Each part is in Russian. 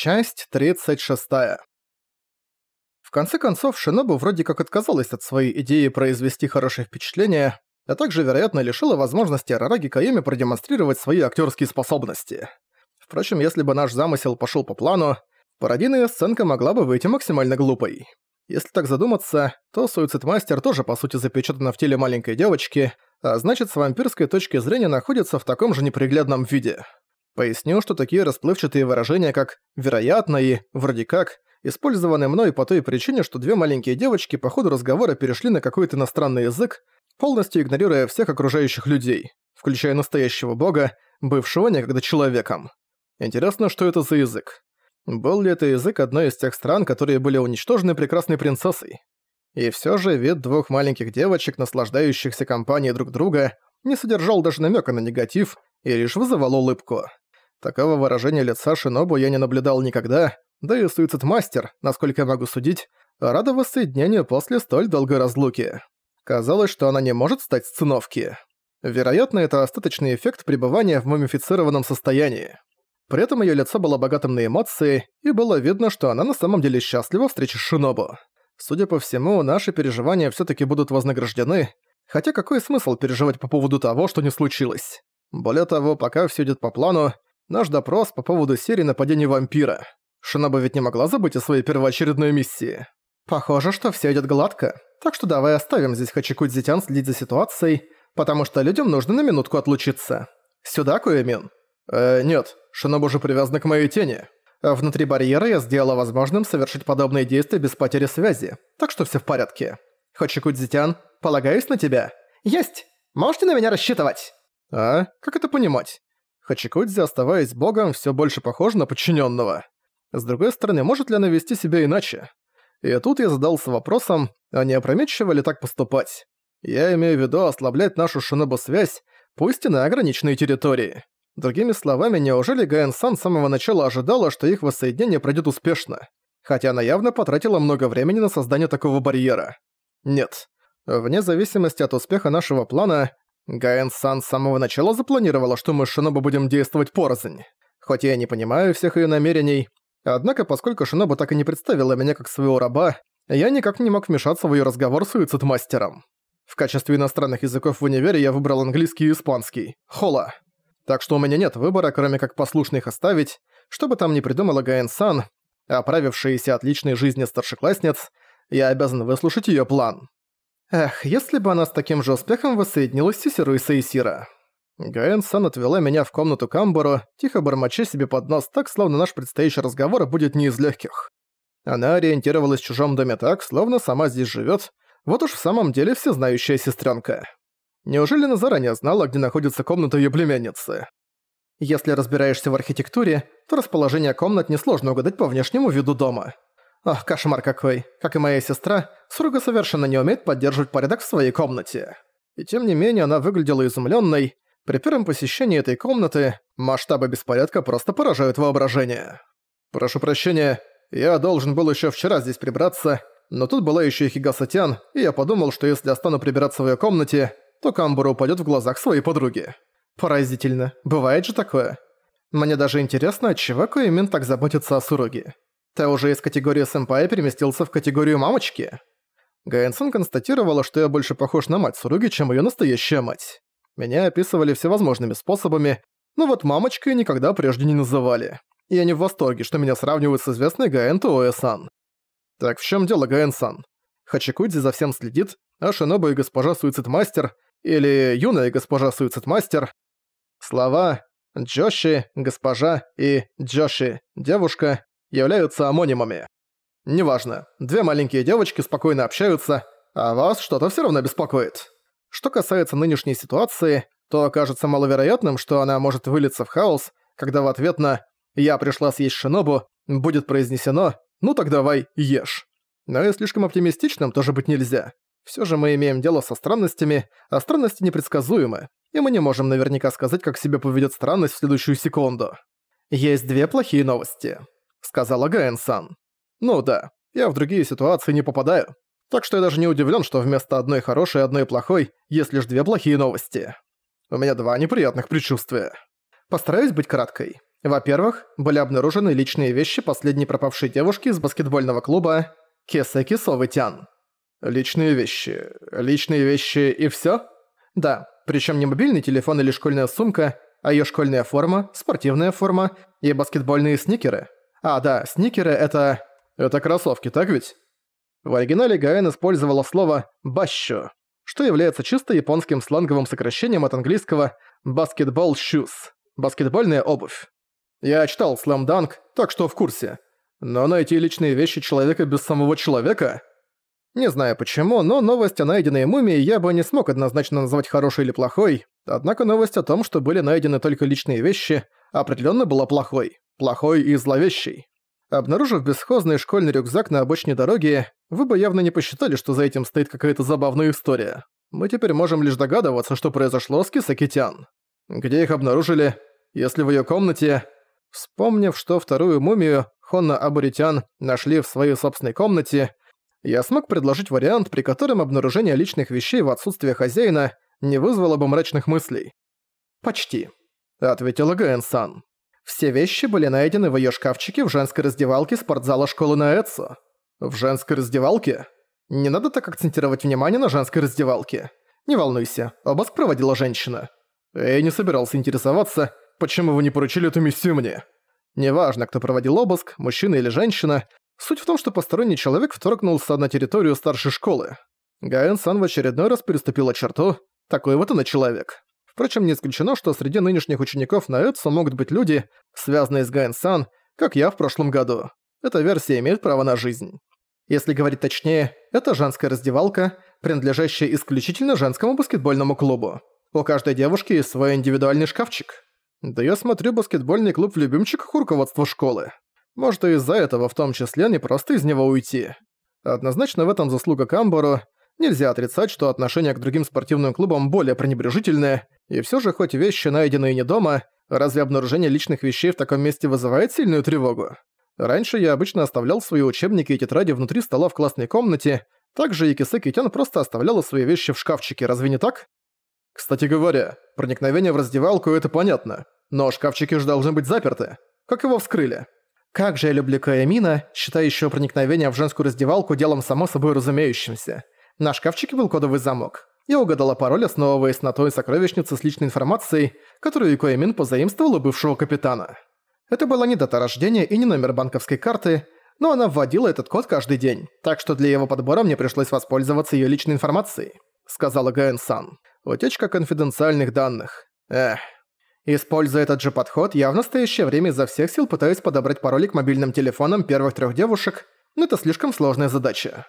Часть 36. В конце концов, Шинобу вроде как отказалась от своей идеи произвести хорошее впечатление, а также, вероятно, лишила возможности Арараги Каеми продемонстрировать свои актерские способности. Впрочем, если бы наш замысел пошел по плану, пародийная сценка могла бы выйти максимально глупой. Если так задуматься, то Суицидмастер тоже по сути запечатана в теле маленькой девочки, а значит с вампирской точки зрения находится в таком же неприглядном виде. Поясню, что такие расплывчатые выражения, как «вероятно» и «вроде как», использованы мной по той причине, что две маленькие девочки по ходу разговора перешли на какой-то иностранный язык, полностью игнорируя всех окружающих людей, включая настоящего бога, бывшего некогда человеком. Интересно, что это за язык? Был ли это язык одной из тех стран, которые были уничтожены прекрасной принцессой? И всё же вид двух маленьких девочек, наслаждающихся компанией друг друга, не содержал даже намёка на негатив и лишь вызывал улыбку. Такого выражения лица Шинобу я не наблюдал никогда, да и суицид-мастер, насколько я могу судить, рада воссоединению после столь долгой разлуки. Казалось, что она не может стать сценовки. Вероятно, это остаточный эффект пребывания в мумифицированном состоянии. При этом её лицо было богатым на эмоции, и было видно, что она на самом деле счастлива встрече с Шинобу. Судя по всему, наши переживания всё-таки будут вознаграждены, хотя какой смысл переживать по поводу того, что не случилось? Более того, пока всё идёт по плану, наш допрос по поводу серии нападений вампира. Шиноба ведь не могла забыть о своей первоочередной миссии. Похоже, что всё идёт гладко, так что давай оставим здесь Хачикудзитян следить за ситуацией, потому что людям нужно на минутку отлучиться. Сюда, Куэмин? Э, нет, Шинобу уже привязана к моей тени. Внутри барьера я сделала возможным совершить подобные действия без потери связи, так что всё в порядке. Хачикудзитян, полагаюсь на тебя? Есть! Можете на меня рассчитывать? А? Как это понимать? Хачикудзи, оставаясь богом, всё больше похож на подчинённого. С другой стороны, может ли она вести себя иначе? И тут я задался вопросом, а не опрометчиво ли так поступать? Я имею в виду ослаблять нашу шинобу-связь, пусть и на ограниченной территории. Другими словами, неужели Гаэн-сан с самого начала ожидала, что их воссоединение пройдет успешно? Хотя она явно потратила много времени на создание такого барьера. Нет. Вне зависимости от успеха нашего плана, Гаэн-сан с самого начала запланировала, что мы с Шинобу будем действовать порознь. Хоть я не понимаю всех ее намерений, Однако, поскольку Шиноба так и не представила меня как своего раба, я никак не мог вмешаться в её разговор с суицид-мастером. В качестве иностранных языков в универе я выбрал английский и испанский. Хола. Так что у меня нет выбора, кроме как послушно их оставить, что бы там ни придумала Гаэн-сан, оправившаяся от личной жизни старшеклассниц, я обязан выслушать её план. Эх, если бы она с таким же успехом воссоединилась с Сисеру и Сейсира. Гаэн-сан отвела меня в комнату Камбору, тихо бормоча себе под нос так, словно наш предстоящий разговор будет не из легких. Она ориентировалась в чужом доме так, словно сама здесь живет. вот уж в самом деле всезнающая сестренка. Неужели она заранее знала, где находится комната ее племянницы? Если разбираешься в архитектуре, то расположение комнат несложно угадать по внешнему виду дома. Ах, кошмар какой. Как и моя сестра, Суруга совершенно не умеет поддерживать порядок в своей комнате. И тем не менее она выглядела изумленной, при первом посещении этой комнаты масштабы беспорядка просто поражают воображение. Прошу прощения, я должен был еще вчера здесь прибраться, но тут была еще и Хигасатян, и я подумал, что если я стану прибираться в ее комнате, то Камбура упадет в глазах своей подруги. Поразительно. Бывает же такое. Мне даже интересно, отчего Коэмин так заботится о Суруге. Ты уже из категории сэмпая переместился в категорию мамочки? Гаэнсон констатировала, что я больше похож на мать Суруги, чем ее настоящая мать. Меня описывали всевозможными способами, но вот мамочкой никогда прежде не называли. Я не в восторге, что меня сравнивают с известной Гаэн Туоэ-сан. Так в чем дело, Гаэн-сан? Хачикудзи за всем следит, а Шиноба и госпожа Суицидмастер, или юная госпожа Суицидмастер. Слова «Джоши», «госпожа» и «Джоши», «девушка» являются амонимами. Неважно, две маленькие девочки спокойно общаются, а вас что-то все равно беспокоит. Что касается нынешней ситуации, то кажется маловероятным, что она может вылиться в хаос, когда в ответ на «я пришла съесть шинобу» будет произнесено «ну так давай, ешь». Но и слишком оптимистичным тоже быть нельзя. Все же мы имеем дело со странностями, а странности непредсказуемы, и мы не можем наверняка сказать, как себя поведет странность в следующую секунду. «Есть две плохие новости», — сказала Гаэн-сан. «Ну да, я в другие ситуации не попадаю. Так что я даже не удивлен, что вместо одной хорошей и одной плохой есть лишь две плохие новости. У меня два неприятных предчувствия. Постараюсь быть краткой. Во-первых, были обнаружены личные вещи последней пропавшей девушки из баскетбольного клуба Кесеки Совытян. Личные вещи. Личные вещи и всё? Да, причём не мобильный телефон или школьная сумка, а её школьная форма, спортивная форма и баскетбольные сникеры. А, да, сникеры — это... Это кроссовки, так ведь? В оригинале Гаэн использовала слово «бащу», что является чисто японским сленговым сокращением от английского «basketball shoes» – баскетбольная обувь. Я читал Slam Dunk, так что в курсе. Но найти личные вещи человека без самого человека... Не знаю почему, но новость о найденной мумии я бы не смог однозначно назвать хорошей или плохой, однако новость о том, что были найдены только личные вещи, определенно была плохой. Плохой и зловещей. Обнаружив бесхозный школьный рюкзак на обочине дороги, вы бы явно не посчитали, что за этим стоит какая-то забавная история. Мы теперь можем лишь догадываться, что произошло с Кисакитян. Где их обнаружили? Если в её комнате... Вспомнив, что вторую мумию Хонна Абуритян нашли в своей собственной комнате, я смог предложить вариант, при котором обнаружение личных вещей в отсутствие хозяина не вызвало бы мрачных мыслей. «Почти», — ответила Гаэн-сан. Все вещи были найдены в её шкафчике в женской раздевалке спортзала школы Наэцу. В женской раздевалке? Не надо так акцентировать внимание на женской раздевалке. Не волнуйся, обыск проводила женщина. Я не собирался интересоваться, почему вы не поручили эту миссию мне. Неважно, кто проводил обыск, мужчина или женщина, суть в том, что посторонний человек вторгнулся на территорию старшей школы. Гаэн-сан в очередной раз переступила черту, такой вот она человек. Впрочем, не исключено, что среди нынешних учеников на Эдсо могут быть люди, связанные с Гайн-сан, как я в прошлом году. Эта версия имеет право на жизнь. Если говорить точнее, это женская раздевалка, принадлежащая исключительно женскому баскетбольному клубу. У каждой девушки есть свой индивидуальный шкафчик. Да я смотрю баскетбольный клуб в любимчиках руководства школы. Может и из-за этого в том числе не просто из него уйти. Однозначно в этом заслуга Камбору, Нельзя отрицать, что отношение к другим спортивным клубам более пренебрежительное, и все же хоть вещи найденные не дома, разве обнаружение личных вещей в таком месте вызывает сильную тревогу? Раньше я обычно оставлял свои учебники и тетради внутри стола в классной комнате, также и Кисеки Тян просто оставляла свои вещи в шкафчике, разве не так? Кстати говоря, проникновение в раздевалку — это понятно, но шкафчики же должны быть заперты. Как его вскрыли? Как же я люблю Каэмина, считающего проникновение в женскую раздевалку делом само собой разумеющимся. На шкафчике был кодовый замок. Я угадала пароль, основываясь на той сокровищнице с личной информацией, которую Икоэмин позаимствовал у бывшего капитана. Это была не дата рождения и не номер банковской карты, но она вводила этот код каждый день, так что для его подбора мне пришлось воспользоваться ее личной информацией», — сказала Гаэн-сан. «Утечка конфиденциальных данных. Эх». Используя этот же подход, я в настоящее время изо всех сил пытаюсь подобрать пароли к мобильным телефонам первых трех девушек, но это слишком сложная задача.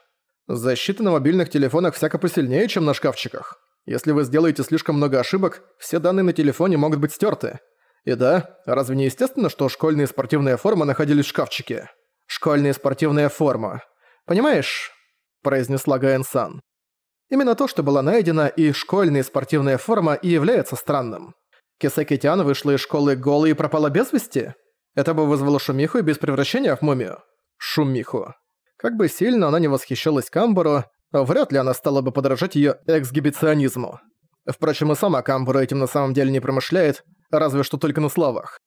Защита на мобильных телефонах всяко посильнее, чем на шкафчиках. Если вы сделаете слишком много ошибок, все данные на телефоне могут быть стерты. И да, разве не естественно, что школьные спортивные формы находились в шкафчике? Школьная спортивная форма. Понимаешь? произнесла Гаэн-сан. Именно то, что была найдена и школьная спортивная форма, и является странным. Кисеки Тян вышла из школы голой и пропала без вести? Это бы вызвало шумиху и без превращения в мумию. Шумиху. Как бы сильно она не восхищалась Камбару, вряд ли она стала бы подражать её эксгибиционизму. Впрочем, и сама Камбара этим на самом деле не промышляет, разве что только на словах.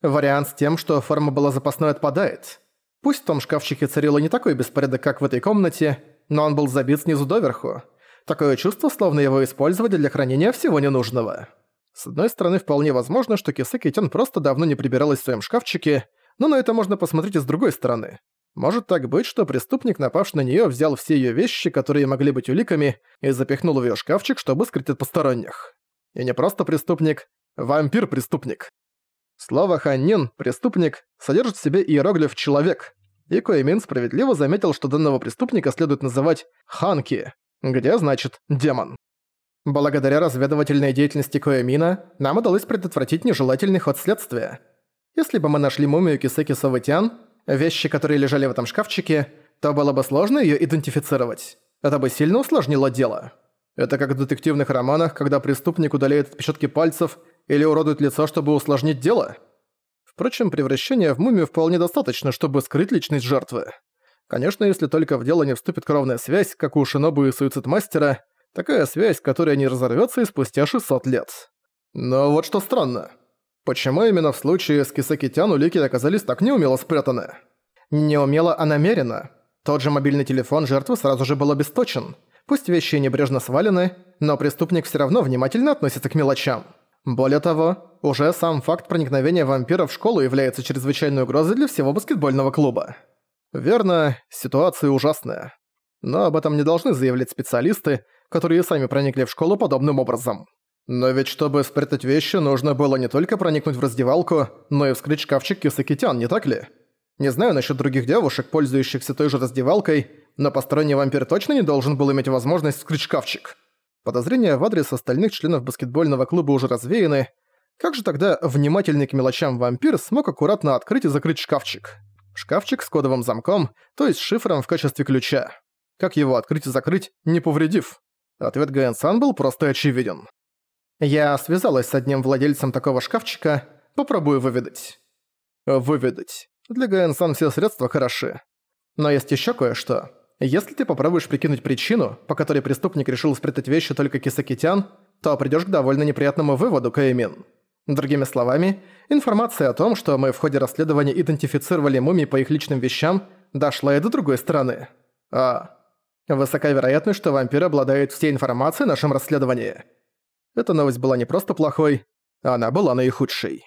Вариант с тем, что форма была запасной, отпадает. Пусть в том шкафчике царило не такой беспорядок, как в этой комнате, но он был забит снизу доверху. Такое чувство, словно его использовали для хранения всего ненужного. С одной стороны, вполне возможно, что Кисеки Тен просто давно не прибиралась в своем шкафчике, но на это можно посмотреть и с другой стороны. Может так быть, что преступник, напавший на неё, взял все её вещи, которые могли быть уликами, и запихнул в её шкафчик, чтобы скрыть от посторонних. И не просто преступник, вампир-преступник. Слово «ханнин» — «преступник» содержит в себе иероглиф «человек», и Коэмин справедливо заметил, что данного преступника следует называть «ханки», где значит «демон». Благодаря разведывательной деятельности Коэмина нам удалось предотвратить нежелательный ход следствия. Если бы мы нашли мумию Кисеки Саватян, вещи, которые лежали в этом шкафчике, то было бы сложно её идентифицировать. Это бы сильно усложнило дело. Это как в детективных романах, когда преступник удаляет отпечатки пальцев или уродует лицо, чтобы усложнить дело. Впрочем, превращение в мумию вполне достаточно, чтобы скрыть личность жертвы. Конечно, если только в дело не вступит кровная связь, как у Шинобу и Суицид-мастера, такая связь, которая не разорвётся и спустя 600 лет. Но вот что странно. Почему именно в случае с Кисакитян улики оказались так неумело спрятаны? Неумело, а намеренно. Тот же мобильный телефон жертвы сразу же был обесточен. Пусть вещи небрежно свалены, но преступник все равно внимательно относится к мелочам. Более того, уже сам факт проникновения вампира в школу является чрезвычайной угрозой для всего баскетбольного клуба. Верно, ситуация ужасная. Но об этом не должны заявлять специалисты, которые сами проникли в школу подобным образом. Но ведь чтобы спрятать вещи, нужно было не только проникнуть в раздевалку, но и вскрыть шкафчик Кисакитян, не так ли? Не знаю насчет других девушек, пользующихся той же раздевалкой, но посторонний вампир точно не должен был иметь возможность вскрыть шкафчик. Подозрения в адрес остальных членов баскетбольного клуба уже развеяны. Как же тогда внимательный к мелочам вампир смог аккуратно открыть и закрыть шкафчик? Шкафчик с кодовым замком, то есть шифром в качестве ключа. Как его открыть и закрыть, не повредив? Ответ Гаэн-сан был просто очевиден. Я связалась с одним владельцем такого шкафчика, попробую выведать. Выведать. Для Гаэн-сан все средства хороши. Но есть еще кое-что. Если ты попробуешь прикинуть причину, по которой преступник решил спрятать вещи только Кисакитян, то придёшь к довольно неприятному выводу, Каэмин. Другими словами, информация о том, что мы в ходе расследования идентифицировали мумии по их личным вещам, дошла и до другой стороны. А. Высока вероятность, что вампир обладает всей информацией о нашем расследовании. Эта новость была не просто плохой, она была наихудшей.